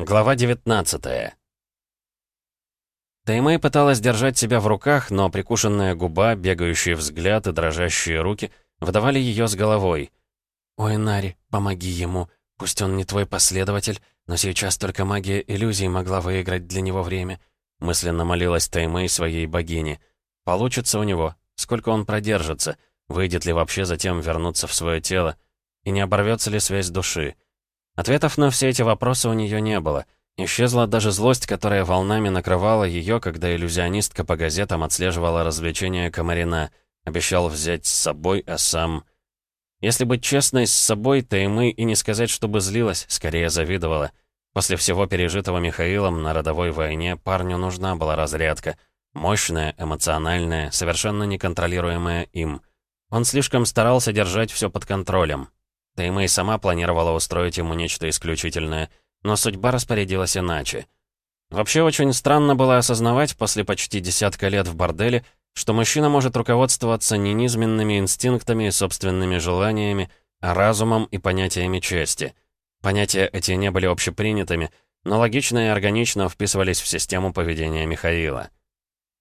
Глава 19 Таймэй пыталась держать себя в руках, но прикушенная губа, бегающий взгляд и дрожащие руки выдавали ее с головой. «Ой, Нари, помоги ему. Пусть он не твой последователь, но сейчас только магия иллюзий могла выиграть для него время», мысленно молилась Таймэй своей богине. «Получится у него. Сколько он продержится? Выйдет ли вообще затем вернуться в свое тело? И не оборвется ли связь души?» Ответов на все эти вопросы у нее не было. Исчезла даже злость, которая волнами накрывала ее, когда иллюзионистка по газетам отслеживала развлечения Комарина. Обещал взять с собой, а сам... Если быть честной с собой, то и мы и не сказать, чтобы злилась, скорее завидовала. После всего пережитого Михаилом на родовой войне парню нужна была разрядка. Мощная, эмоциональная, совершенно неконтролируемая им. Он слишком старался держать все под контролем. Таймэй сама планировала устроить ему нечто исключительное, но судьба распорядилась иначе. Вообще очень странно было осознавать после почти десятка лет в борделе, что мужчина может руководствоваться не низменными инстинктами и собственными желаниями, а разумом и понятиями чести. Понятия эти не были общепринятыми, но логично и органично вписывались в систему поведения Михаила.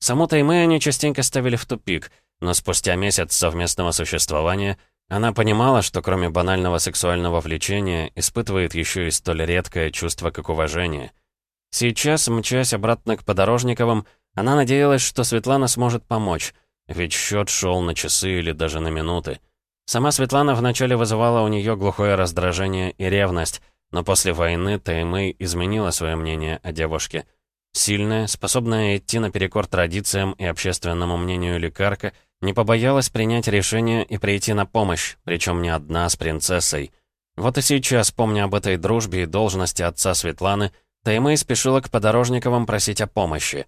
Саму Таймэ они частенько ставили в тупик, но спустя месяц совместного существования — она понимала, что кроме банального сексуального влечения, испытывает еще и столь редкое чувство, как уважение. Сейчас, мчась обратно к Подорожниковым, она надеялась, что Светлана сможет помочь, ведь счет шел на часы или даже на минуты. Сама Светлана вначале вызывала у нее глухое раздражение и ревность, но после войны Таймэй изменила свое мнение о девушке. Сильная, способная идти наперекор традициям и общественному мнению лекарка — не побоялась принять решение и прийти на помощь, причем не одна с принцессой. Вот и сейчас, помня об этой дружбе и должности отца Светланы, Таймэй спешила к Подорожниковым просить о помощи.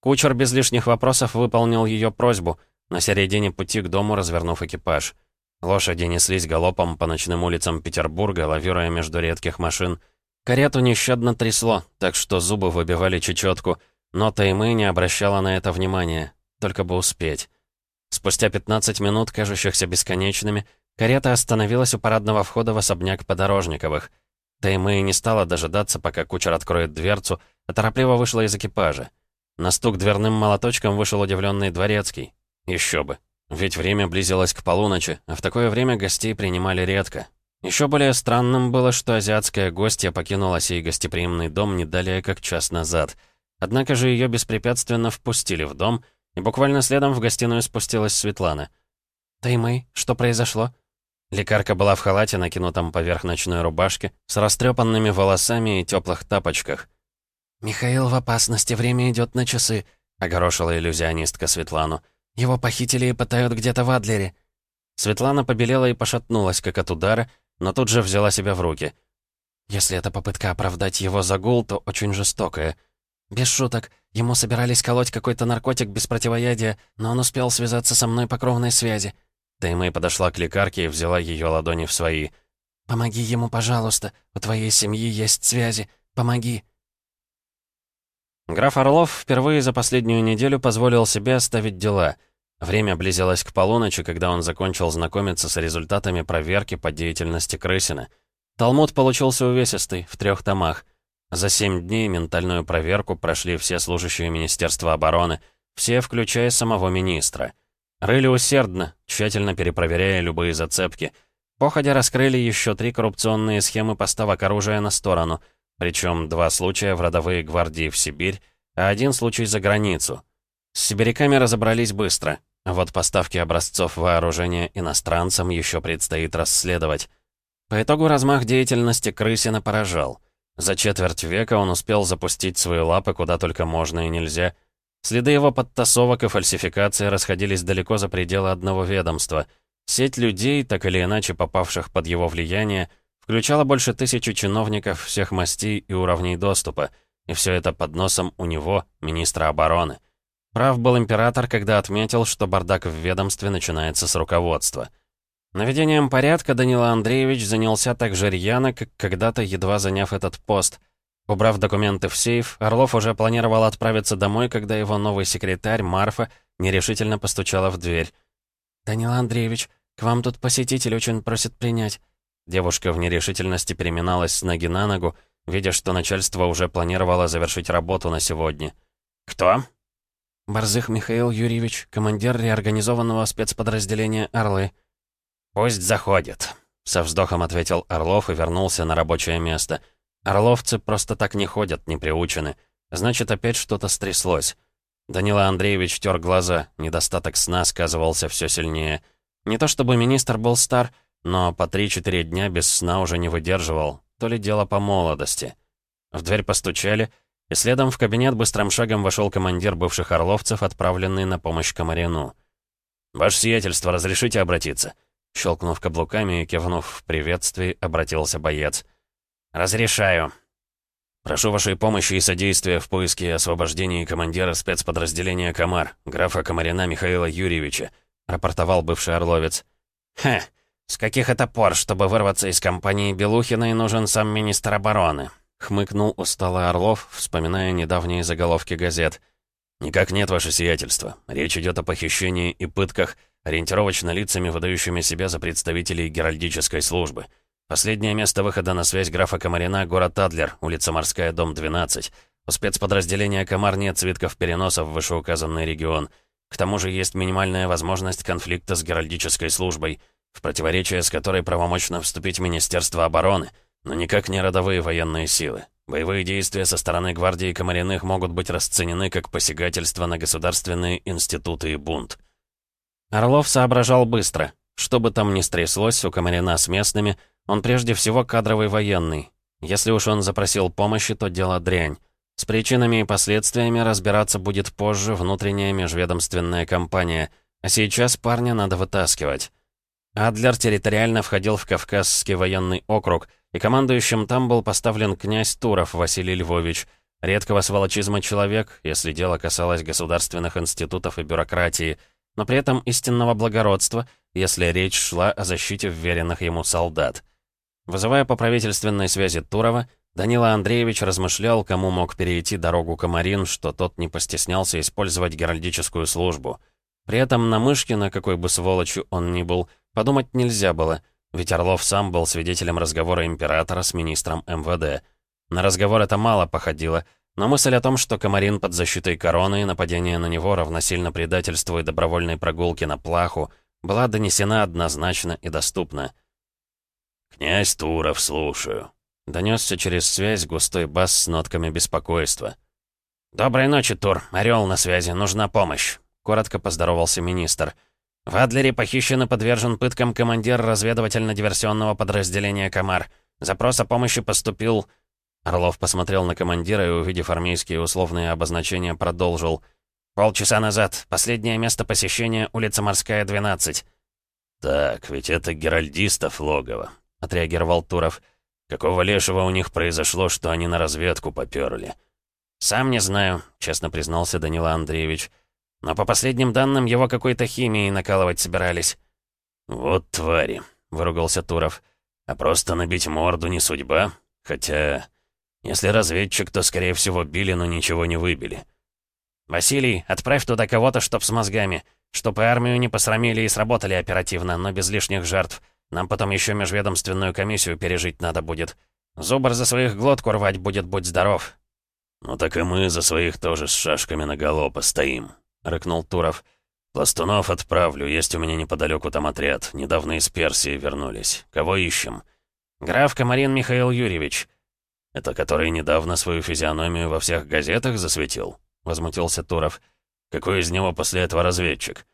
Кучер без лишних вопросов выполнил ее просьбу, на середине пути к дому развернув экипаж. Лошади неслись галопом по ночным улицам Петербурга, лавируя между редких машин. Карету нещадно трясло, так что зубы выбивали чечетку, но Таймэй не обращала на это внимания, только бы успеть. Спустя 15 минут, кажущихся бесконечными, карета остановилась у парадного входа в особняк Подорожниковых. Таймэй не стала дожидаться, пока кучер откроет дверцу, а торопливо вышла из экипажа. На стук дверным молоточком вышел удивленный дворецкий. Еще бы. Ведь время близилось к полуночи, а в такое время гостей принимали редко. Еще более странным было, что азиатская гостья покинула сей гостеприимный дом не далее, как час назад. Однако же ее беспрепятственно впустили в дом — и буквально следом в гостиную спустилась Светлана. «Таймэй, что произошло?» Лекарка была в халате, накинутом поверх ночной рубашки, с растрепанными волосами и теплых тапочках. «Михаил в опасности, время идет на часы», — огорошила иллюзионистка Светлану. «Его похитили и пытают где-то в Адлере». Светлана побелела и пошатнулась, как от удара, но тут же взяла себя в руки. «Если это попытка оправдать его загул, то очень жестокая. Без шуток, ему собирались колоть какой-то наркотик без противоядия, но он успел связаться со мной по кровной связи. Таймэй подошла к лекарке и взяла ее ладони в свои. «Помоги ему, пожалуйста. У твоей семьи есть связи. Помоги». Граф Орлов впервые за последнюю неделю позволил себе оставить дела. Время близилось к полуночи, когда он закончил знакомиться с результатами проверки по деятельности Крысина. Талмуд получился увесистый, в трех томах — за семь дней ментальную проверку прошли все служащие Министерства обороны, все, включая самого министра. Рыли усердно, тщательно перепроверяя любые зацепки. Походя раскрыли еще три коррупционные схемы поставок оружия на сторону, причем два случая в родовые гвардии в Сибирь, а один случай за границу. С сибиряками разобрались быстро. Вот поставки образцов вооружения иностранцам еще предстоит расследовать. По итогу размах деятельности Крысина поражал — за четверть века он успел запустить свои лапы куда только можно и нельзя. Следы его подтасовок и фальсификации расходились далеко за пределы одного ведомства. Сеть людей, так или иначе попавших под его влияние, включала больше тысячи чиновников всех мастей и уровней доступа, и все это под носом у него, министра обороны. Прав был император, когда отметил, что бардак в ведомстве начинается с руководства. Наведением порядка Данила Андреевич занялся так же рьяно, как когда-то, едва заняв этот пост. Убрав документы в сейф, Орлов уже планировал отправиться домой, когда его новый секретарь, Марфа, нерешительно постучала в дверь. «Данила Андреевич, к вам тут посетитель очень просит принять». Девушка в нерешительности переминалась с ноги на ногу, видя, что начальство уже планировало завершить работу на сегодня. «Кто?» «Борзых Михаил Юрьевич, командир реорганизованного спецподразделения «Орлы». «Пусть заходит», — со вздохом ответил Орлов и вернулся на рабочее место. Орловцы просто так не ходят, не приучены. Значит, опять что-то стряслось. Данила Андреевич тер глаза, недостаток сна сказывался все сильнее. Не то чтобы министр был стар, но по 3-4 дня без сна уже не выдерживал, то ли дело по молодости. В дверь постучали, и следом в кабинет быстрым шагом вошел командир бывших орловцев, отправленный на помощь Комарину. «Ваше сиятельство, разрешите обратиться?» Щелкнув каблуками и кивнув в приветствии, обратился боец. «Разрешаю». «Прошу вашей помощи и содействия в поиске и освобождении командира спецподразделения «Комар», графа Комарина Михаила Юрьевича», рапортовал бывший орловец. «Хе, с каких это пор, чтобы вырваться из компании Белухиной, нужен сам министр обороны?» Хмыкнул усталый Орлов, вспоминая недавние заголовки газет. «Никак нет, ваше сиятельство. Речь идет о похищении и пытках, ориентировочно лицами, выдающими себя за представителей геральдической службы. Последнее место выхода на связь графа Комарина — город Адлер, улица Морская, дом 12. У спецподразделения «Комар» нет свитков переноса в вышеуказанный регион. К тому же есть минимальная возможность конфликта с геральдической службой, в противоречие с которой правомочно вступить Министерство обороны — но никак не родовые военные силы. Боевые действия со стороны гвардии Комариных могут быть расценены как посягательство на государственные институты и бунт. Орлов соображал быстро. Что бы там ни стряслось у Комарина с местными, он прежде всего кадровый военный. Если уж он запросил помощи, то дело дрянь. С причинами и последствиями разбираться будет позже внутренняя межведомственная компания, а сейчас парня надо вытаскивать. Адлер территориально входил в Кавказский военный округ, и командующим там был поставлен князь Туров Василий Львович, редкого сволочизма человек, если дело касалось государственных институтов и бюрократии, но при этом истинного благородства, если речь шла о защите вверенных ему солдат. Вызывая по правительственной связи Турова, Данила Андреевич размышлял, кому мог перейти дорогу Комарин, что тот не постеснялся использовать геральдическую службу. При этом на Мышкина, какой бы сволочью он ни был, подумать нельзя было — ведь Орлов сам был свидетелем разговора императора с министром МВД. На разговор это мало походило, но мысль о том, что Комарин под защитой короны и нападение на него равносильно предательству и добровольной прогулке на плаху, была донесена однозначно и доступно. «Князь Туров, слушаю», — донесся через связь густой бас с нотками беспокойства. «Доброй ночи, Тур. Орел на связи. Нужна помощь», — коротко поздоровался министр. В Адлере похищен и подвержен пыткам командир разведывательно-диверсионного подразделения «Комар». Запрос о помощи поступил...» Орлов посмотрел на командира и, увидев армейские условные обозначения, продолжил. «Полчаса назад. Последнее место посещения — улица Морская, 12». «Так, ведь это Геральдистов логово», — отреагировал Туров. «Какого лешего у них произошло, что они на разведку попёрли?» «Сам не знаю», — честно признался Данила Андреевич. Но по последним данным, его какой-то химией накалывать собирались. «Вот твари», — выругался Туров. «А просто набить морду не судьба? Хотя, если разведчик, то, скорее всего, били, но ничего не выбили». «Василий, отправь туда кого-то, чтоб с мозгами. Чтоб и армию не посрамили и сработали оперативно, но без лишних жертв. Нам потом еще межведомственную комиссию пережить надо будет. Зубр за своих глотку рвать будет, будь здоров». «Ну так и мы за своих тоже с шашками наголо постоим», — рыкнул Туров. «Пластунов отправлю, есть у меня неподалеку там отряд. Недавно из Персии вернулись. Кого ищем?» «Граф Комарин Михаил Юрьевич». «Это который недавно свою физиономию во всех газетах засветил?» — возмутился Туров. «Какой из него после этого разведчик?»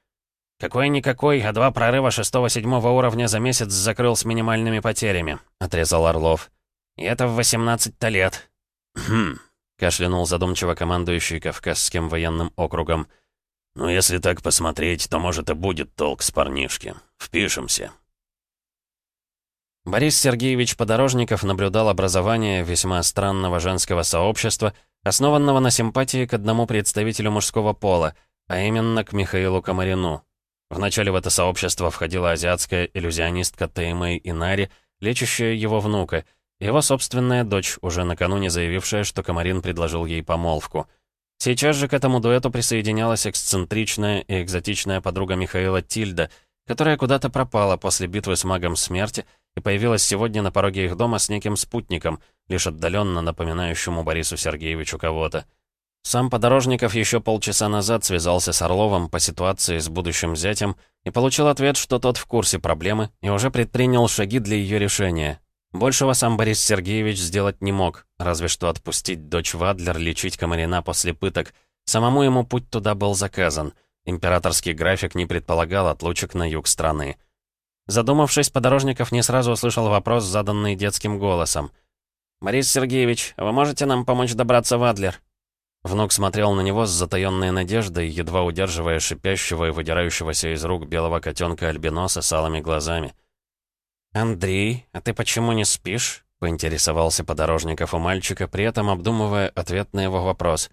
«Какой-никакой, а два прорыва шестого-седьмого уровня за месяц закрыл с минимальными потерями», — отрезал Орлов. «И это в 18 лет». «Хм», — кашлянул задумчиво командующий Кавказским военным округом. «Ну, если так посмотреть, то, может, и будет толк с парнишки. Впишемся». Борис Сергеевич Подорожников наблюдал образование весьма странного женского сообщества, основанного на симпатии к одному представителю мужского пола, а именно к Михаилу Комарину. Вначале в это сообщество входила азиатская иллюзионистка Теймэй Инари, лечащая его внука, его собственная дочь, уже накануне заявившая, что Комарин предложил ей помолвку — Сейчас же к этому дуэту присоединялась эксцентричная и экзотичная подруга Михаила Тильда, которая куда-то пропала после битвы с магом смерти и появилась сегодня на пороге их дома с неким спутником, лишь отдаленно напоминающему Борису Сергеевичу кого-то. Сам Подорожников еще полчаса назад связался с Орловым по ситуации с будущим зятем и получил ответ, что тот в курсе проблемы и уже предпринял шаги для ее решения. Большего сам Борис Сергеевич сделать не мог, разве что отпустить дочь Вадлер лечить Комарина после пыток. Самому ему путь туда был заказан. Императорский график не предполагал отлучек на юг страны. Задумавшись, Подорожников не сразу услышал вопрос, заданный детским голосом. «Борис Сергеевич, вы можете нам помочь добраться в Адлер?» Внук смотрел на него с затаённой надеждой, едва удерживая шипящего и выдирающегося из рук белого котенка-альбиноса с алыми глазами. «Андрей, а ты почему не спишь?» — поинтересовался Подорожников у мальчика, при этом обдумывая ответ на его вопрос.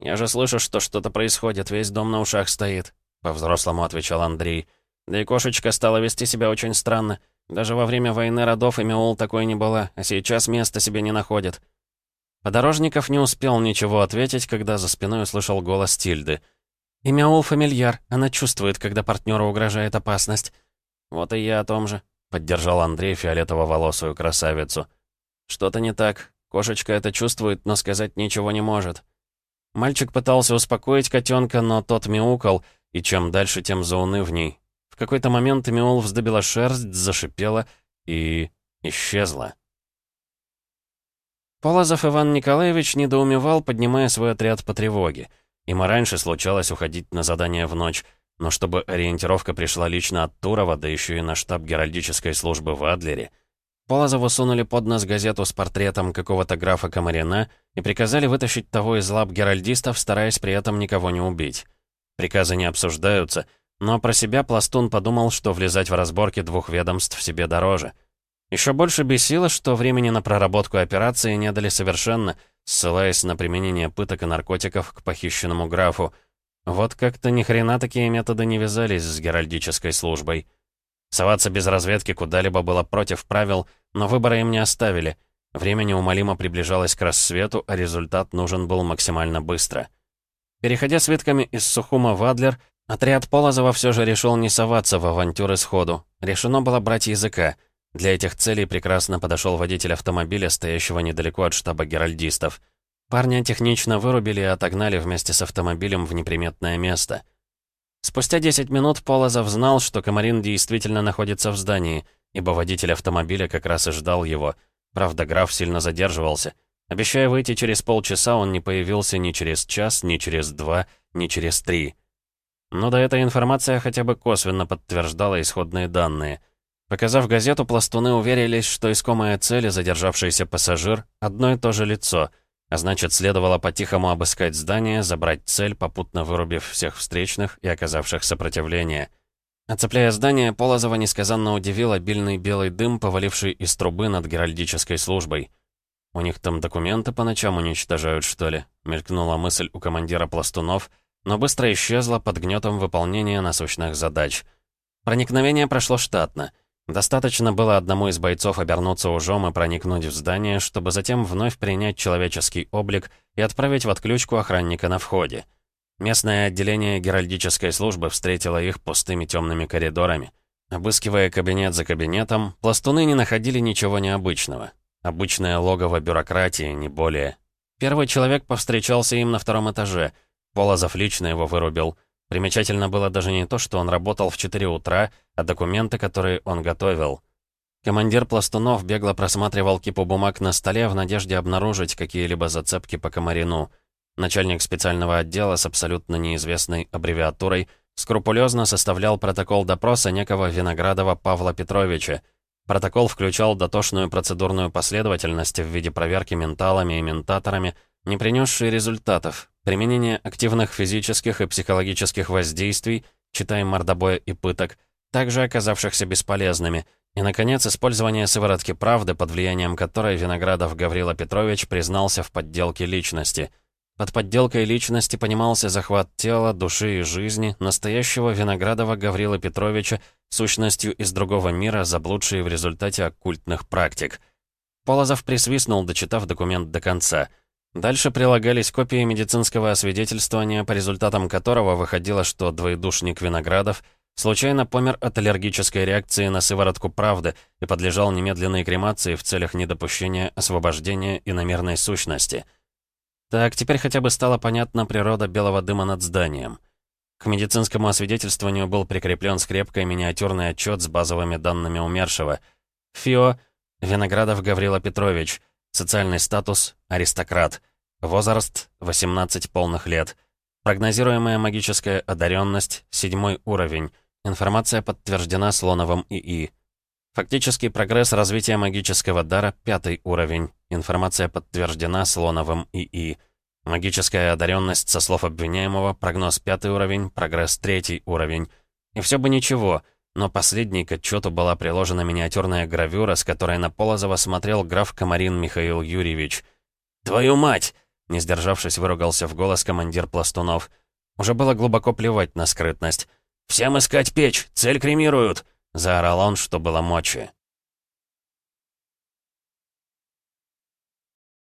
«Я же слышу, что что-то происходит, весь дом на ушах стоит», — по-взрослому отвечал Андрей. «Да и кошечка стала вести себя очень странно. Даже во время войны родов и Меул такой не была, а сейчас места себе не находит». Подорожников не успел ничего ответить, когда за спиной услышал голос Тильды. «Имя Ол фамильяр. Она чувствует, когда партнеру угрожает опасность». «Вот и я о том же», — поддержал Андрей фиолетово-волосую красавицу. «Что-то не так. Кошечка это чувствует, но сказать ничего не может». Мальчик пытался успокоить котенка, но тот мяукал, и чем дальше, тем заунывней. Какой-то момент Миол вздобила шерсть, зашипела и... исчезла. Полозов Иван Николаевич недоумевал, поднимая свой отряд по тревоге. Им раньше случалось уходить на задание в ночь, но чтобы ориентировка пришла лично от Турова, да еще и на штаб геральдической службы в Адлере, Полозову сунули под нос газету с портретом какого-то графа Комарина и приказали вытащить того из лап геральдистов, стараясь при этом никого не убить. Приказы не обсуждаются, но про себя Пластун подумал, что влезать в разборки двух ведомств себе дороже — еще больше бесило, что времени на проработку операции не дали совершенно, ссылаясь на применение пыток и наркотиков к похищенному графу. Вот как-то ни хрена такие методы не вязались с геральдической службой. Соваться без разведки куда-либо было против правил, но выбора им не оставили. Время неумолимо приближалось к рассвету, а результат нужен был максимально быстро. Переходя с ветками из Сухума в Адлер, отряд Полозова все же решил не соваться в авантюры сходу. Решено было брать языка — для этих целей прекрасно подошел водитель автомобиля, стоящего недалеко от штаба геральдистов. Парня технично вырубили и отогнали вместе с автомобилем в неприметное место. Спустя 10 минут Полозов знал, что Комарин действительно находится в здании, ибо водитель автомобиля как раз и ждал его. Правда, граф сильно задерживался. Обещая выйти через полчаса, он не появился ни через час, ни через два, ни через три. Но да эта информация хотя бы косвенно подтверждала исходные данные. Показав газету, пластуны уверились, что искомая цель и задержавшийся пассажир — одно и то же лицо, а значит, следовало по-тихому обыскать здание, забрать цель, попутно вырубив всех встречных и оказавших сопротивление. Оцепляя здание, Полозова несказанно удивил обильный белый дым, поваливший из трубы над геральдической службой. «У них там документы по ночам уничтожают, что ли?» — мелькнула мысль у командира пластунов, но быстро исчезла под гнетом выполнения насущных задач. Проникновение прошло штатно — Достаточно было одному из бойцов обернуться ужом и проникнуть в здание, чтобы затем вновь принять человеческий облик и отправить в отключку охранника на входе. Местное отделение геральдической службы встретило их пустыми темными коридорами. Обыскивая кабинет за кабинетом, пластуны не находили ничего необычного. Обычное логово бюрократии, не более. Первый человек повстречался им на втором этаже. Полозов лично его вырубил — Примечательно было даже не то, что он работал в 4 утра, а документы, которые он готовил. Командир Пластунов бегло просматривал кипу бумаг на столе в надежде обнаружить какие-либо зацепки по комарину. Начальник специального отдела с абсолютно неизвестной аббревиатурой скрупулезно составлял протокол допроса некого Виноградова Павла Петровича. Протокол включал дотошную процедурную последовательность в виде проверки менталами и ментаторами, не принесшие результатов, применение активных физических и психологических воздействий, читая мордобоя и пыток, также оказавшихся бесполезными, и, наконец, использование сыворотки правды, под влиянием которой Виноградов Гаврила Петрович признался в подделке личности. Под подделкой личности понимался захват тела, души и жизни настоящего Виноградова Гаврила Петровича сущностью из другого мира, заблудшей в результате оккультных практик. Полозов присвистнул, дочитав документ до конца — Дальше прилагались копии медицинского освидетельствования, по результатам которого выходило, что двоедушник Виноградов Случайно помер от аллергической реакции на сыворотку правды и подлежал немедленной кремации в целях недопущения освобождения иномерной сущности. Так, теперь хотя бы стала понятна природа белого дыма над зданием. К медицинскому освидетельствованию был прикреплен скрепкой миниатюрный отчет с базовыми данными умершего. ФИО — Виноградов Гаврила Петрович, социальный статус — аристократ, возраст — 18 полных лет, прогнозируемая магическая одаренность — седьмой уровень, Информация подтверждена Слоновым ИИ. Фактический прогресс развития магического дара — пятый уровень. Информация подтверждена Слоновым ИИ. Магическая одаренность со слов обвиняемого, прогноз пятый уровень, прогресс третий уровень. И все бы ничего, но последней к отчету была приложена миниатюрная гравюра, с которой на Полозова смотрел граф Комарин Михаил Юрьевич. «Твою мать!» — не сдержавшись, выругался в голос командир пластунов. Уже было глубоко плевать на скрытность. «Всем искать печь! Цель кремируют!» — заорал он, что было мочи.